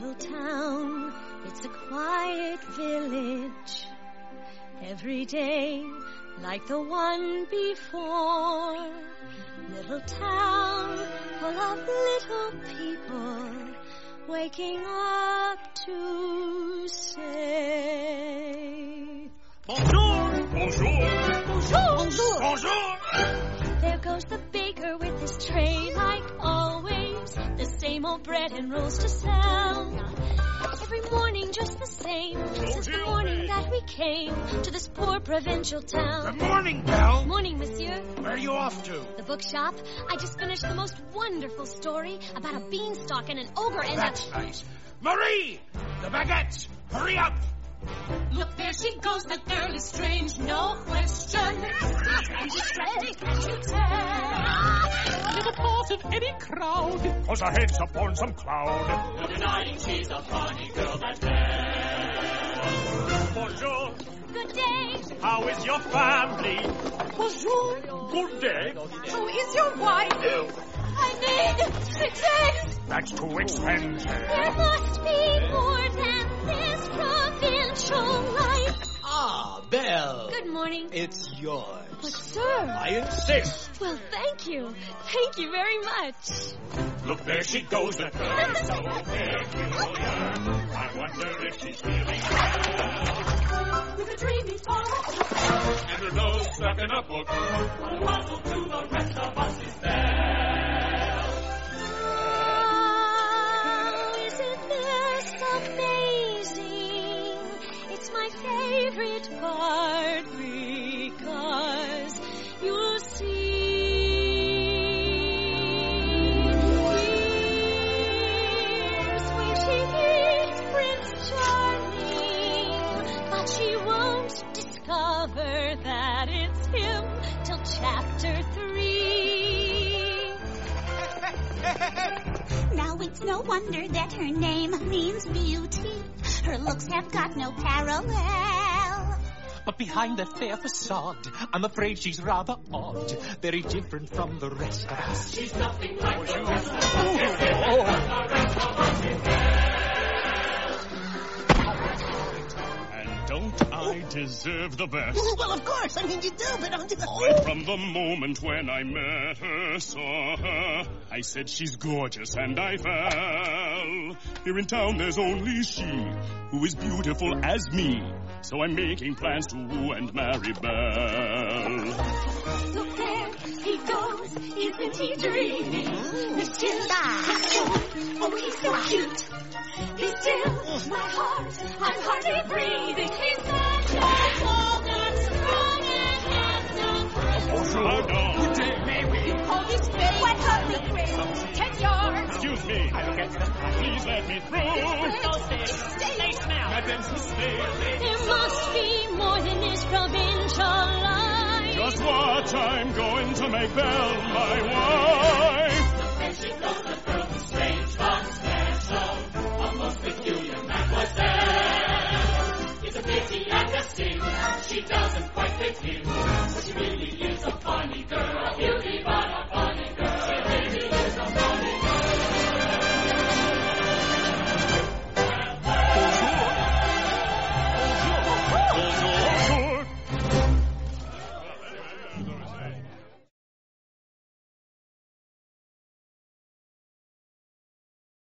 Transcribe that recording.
little town, it's a quiet village. Every day, like the one before. Little town full of little people waking up to say. Bonjour! Bonjour! Bonjour! Bonjour! Bonjour! There goes the baker with his tray, like always. The same old bread and rolls to sell. Every morning the same. Since the morning that we came to this poor provincial town. Good morning, Belle. Morning, monsieur. Where are you off to? The bookshop. I just finished the most wonderful story about a beanstalk and an ogre and That's a... nice. Marie! The baguettes! Hurry up! Look, there she goes. That girl is strange, no question. And she's strange, can't you tell? Little part of any crowd. Cause her head's upon some cloud. No denying she's a funny girl, that How is your family? Bonjour. Good day. Who is your wife? I need six eggs. That's too expensive. There must be more than this provincial life. Ah, Belle. Good morning. It's yours. But, sir. I insist. Well, thank you. Thank you very much. Look, there she goes, that girl so peculiar. I wonder if she's feeling stuck in a book. Puzzle to the rest of us is there. Oh, isn't this amazing? It's my favorite part discover that it's him till chapter three. Now it's no wonder that her name means beauty. Her looks have got no parallel. But behind that fair facade, I'm afraid she's rather odd. Very different from the rest of us. She's nothing like oh, the rest of And don't I deserve the best? Well, of course. I mean, you do, but I'm just... Right from the moment when I met her, saw her, I said she's gorgeous and I fell. Here in town there's only she who is beautiful as me. So I'm making plans to woo and marry Belle. Look there, he goes, isn't he? Miss Jill, oh, he's so cute. He's still my heart, I'm hardly breathing. He's Excuse me. Please let me through. Go stay. Stay smell. Madame, stay. There must be more than this provincial life. Just watch, I'm going to make Belle my wife. There she goes, the girl who's strange but special. A most peculiar mademoiselle. It's a pity and a sin. She doesn't quite fit him. But she really